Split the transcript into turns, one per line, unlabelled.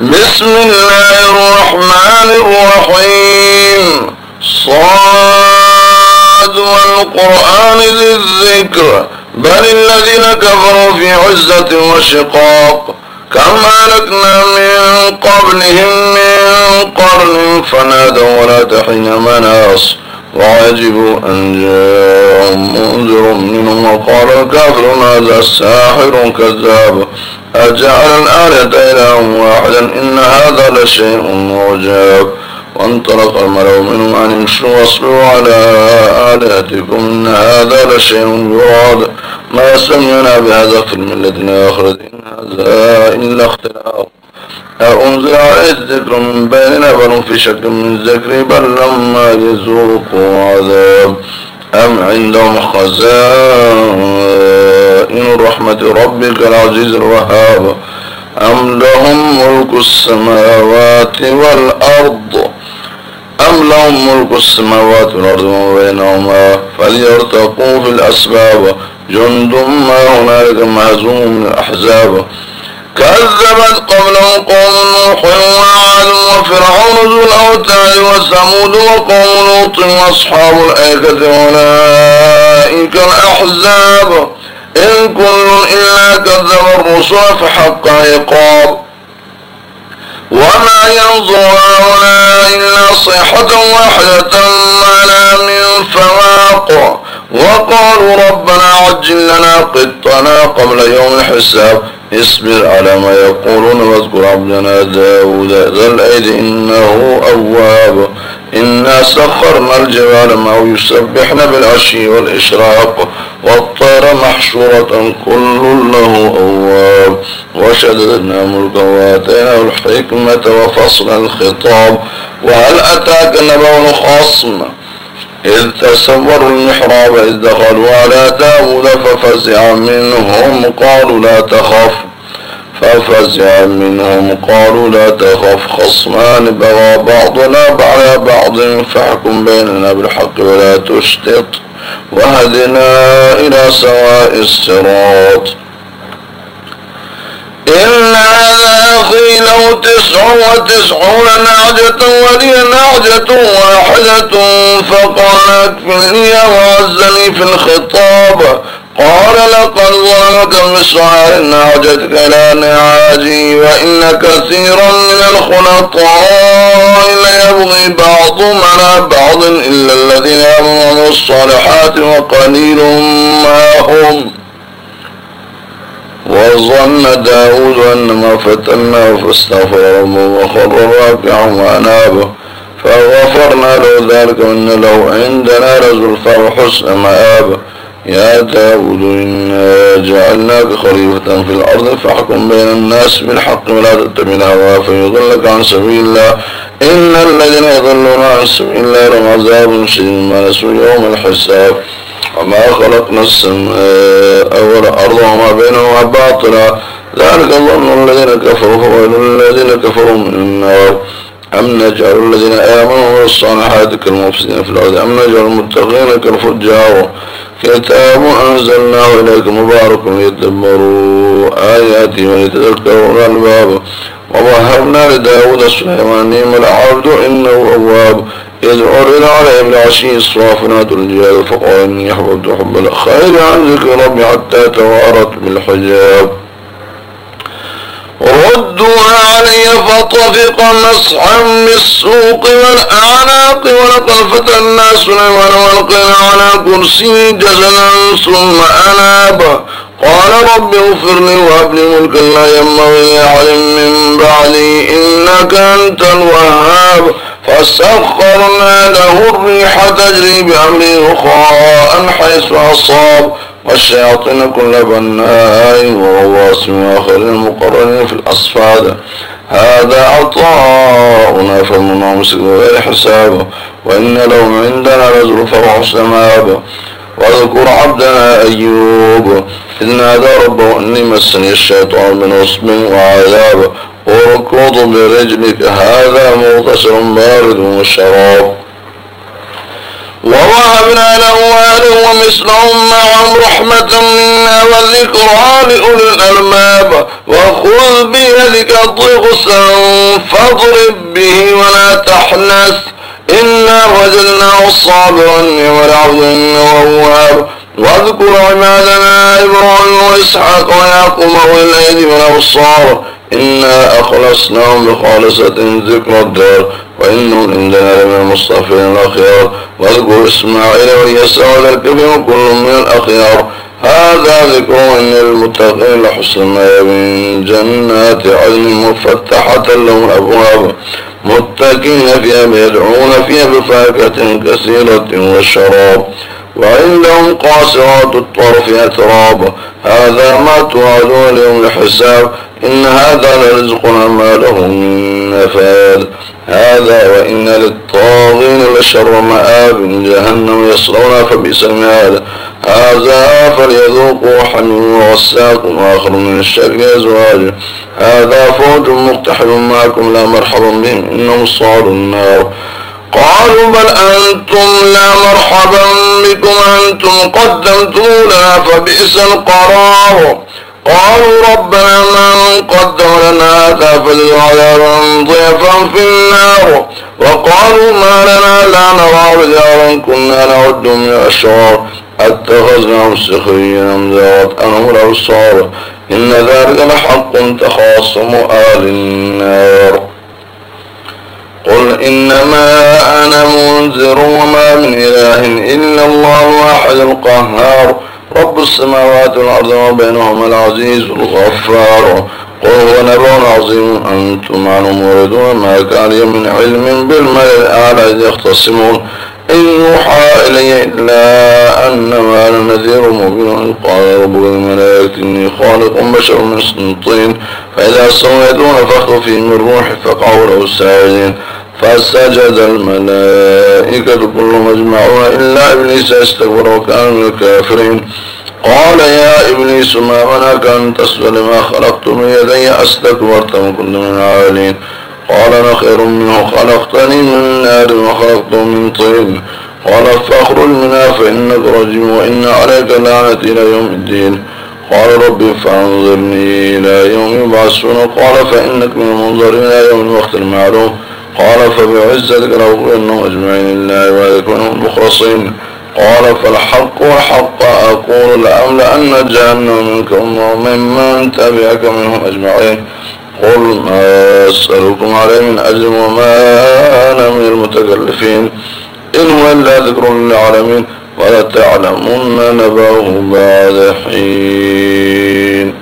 بسم الله الرحمن الرحيم. صاد والقرآن ذي الذكر. بل الذين كفروا في عزة وشقاق. كم أهلكنا من قبلهم من قرن فنادوا ولا تحين مناص. وعجبوا أن جاءهم منذر منهم وقال الكافرون هذا ساحر كذاب. أجعل الآلة إلها واحدا إن هذا لشيء عجاب. وانطلق الملأ منهم أن امشوا واصبروا على آلهتكم إن هذا لشيء يراد. ما سمعنا بهذا في الملة آخرة إن هذا إلا اختلاف أنزل عليه الذكر من بيننا بل في شك من ذكري بل لما يذوقوا عذاب. أم عندهم خزائن رحمة ربك العزيز الوهاب؟ أم لهم ملك السماوات والأرض؟ أم لهم ملك السماوات والأرض وما بينهما؟ فليرتقوا في الأسباب. جند ما هنالك مهزوم من الأحزاب. كذبت قبلهم قوم نوح وعاد وفرعون ذو الأوتاد وثمود وقوم لوط وأصحاب الأيكة أولئك الأحزاب. إن كل إلا كذب الرسل فحق عقاب. وما ينظر هؤلاء إلا صيحة واحدة ما لا من فواق. وقالوا ربنا عجل لنا قطنا قبل يوم الحساب. اصبر على ما يقولون واذكر عبدنا داود ذا الأيد إنه أواب. إنا سخرنا الجبال معه يسبحن بالعشي والإشراق والطير محشورة كل له أواب. وشددنا ملكا وآتيناه الحكمة وفصل الخطاب. وهل أتاك نبأ الخصم؟ إذ تسوروا المحراب إذ دخلوا على داود ففزع منهم قالوا لا تخف ففزع منهم قالوا لا تخف خصمان بغى بعضنا على بعض فاحكم بيننا بالحق ولا تشتط وهدنا إلى سواء الصراط إن له تسع وتسعون نعجة ولي نعجة واحدة فقال اكفلني وعزني في الخطاب قال لقد ظلمك بسعر نعجتك لا نعاجي وإن كثيرا من الخلطاء ليبغي بعضهم على بعض إلا الذين آمنوا الصالحات وقليل ما هم. وظن داود أنما فتناه فاستغفر ربه وخر راكعا وأناب فغفرنا له ذلك وإن له عندنا لزلفى وحسن مآب يا داود إنا جعلناك خليفة في الأرض فاحكم بين الناس بالحق ولا تتبع الهوى فيضلك عن سبيل الله. إن الذين يضلون عن سبيل الله لهم عذاب شديد ما نسوا يوم الحساب. وما خلقنا السماء والأرض وما بينهما باطلا. ذلك ظن الذين كفروا فويل الذين كفروا من النار. أم نجعل الذين آمنوا والصالحات كالمفسدين في الأرض. أم نجعل المتقين كالفجار. كتاب أنزلناه إليك مبارك ليتدبروا آياته وليتذكروا الألباب. ووهبنا لداود سليمان نعم العبد إنه أواب إذ عرض عليه بالعشي الصافنات الجهاد فقال إني أحببت حب الخير عن ذكر ربي حتى توارت بالحجاب. ردوا علي فطفق مسحا بالسوق والأعناق ولقد فتنا سليمان والقينا على كرسي جسدا ثم أناب. قال رب اغفر لي وهب لي ملكا لا ينبغي لأحد من بعدي إنك أنت الوهاب. فسخرنا له الريح تجري بأمره رخاء حيث أصاب. والشياطين كل بناء وغواص وآخر المقرنين في الأصفاد. هذا عطاؤنا فمن أمسك غير حساب وإن لهم عندنا لزلفى وحسن مآب واذكر عبدنا أيوب إذ نادى ربه أني مسني الشيطان بنصب وعذاب. اركض برجلك هذا مغتسل بارد وشراب ووهبنا له أهله ومثلهم معهم رحمة منا وذكرى لأولي الألباب. وخذ بيدك ضغثا فاضرب به ولا تحنث. إنا وجدناه صابرا والعبد إنه أواب واذكر عبادنا إبراهيم وإسحاق ويعقوب والأيدي والأبصار. إنا أخلصناهم بخالصة ذكر الدار. وإنهم عندنا لمن المصطفين الأخيار. واذكر إسماعيل واليسع والكبير كل من الأخيار. هذا ذكر إن المتقين لحسن من جنات عدن مفتحة لهم الأبواب. متكين فيها يدعون فيها بفاكهة كثيرة والشراب وعندهم قاصرات الطرف أتراب. هذا ما توعدون اليوم الحساب. إن هذا لرزقنا ما له من نفاذ هذا وإن للطاغين لشر مآب. جهنم يصلون فبئس المهاد. هذا فليذوقوا حميم وغساق وآخر من الشر أزواج. هذا فوج مقتحم معكم لا مرحبا بهم. إنهم صعدوا النار. قالوا بل أنتم لا مرحبا بكم أنتم قدمتم لنا فبئس القرار. قالوا ربنا من قدم لنا هذا فليعذابا ضيفا في النار. وقالوا ما لنا لا نرى رجالا كنا نعد من الأشرار. اتخذناهم سخريا أم زاغت أنهم الأبصار. إن ذلك لحق تخاصم آل النار. إنما أنا منذر وما من إله إلا الله الواحد القهار. رب السماوات والأرض وبينهما العزيز الغفار. قل هو نبع عظيم أنتم عنه موردون. ما كان لي من علم بالملء الأعلى إذ يختصمون. إن يوحى إلي إلا أنما أنا نذير مبين. قال رب الملائكة إني خالق بشر من طين فإذا سويتون فاخذوا فيه من روحي فقعوا له الساجدين. فسجد الملائكة كلهم أجمعون. إلا إبليس استكبر وكان من الكافرين. قال يا إبليس ما منعك أن تسجد لما خلقت من يدي؟ أستكبرت وكنت من العالين. قال أنا خير منه. خلقتني من نار وخلقته من طين. قال فاخرج منها فإنك رجيم وإن عليك لعنتي إلى يوم الدين. قال ربي فانظرني إلى يوم يبعثون. قال فإنك من المنظرين إلى يوم الوقت المعلوم. قال فبعزتك لأغوينهم أجمعين إلا عبادك منهم المخلصين قال فالحق وحق أقول لأملأن جهنم منكم وممن تبعك منهم أجمعين. قل ما أسألكم عليه من أجر وما أنا من المتكلفين. إن هو إلا ذكر للعالمين ولتعلمن نبأه بعد حين.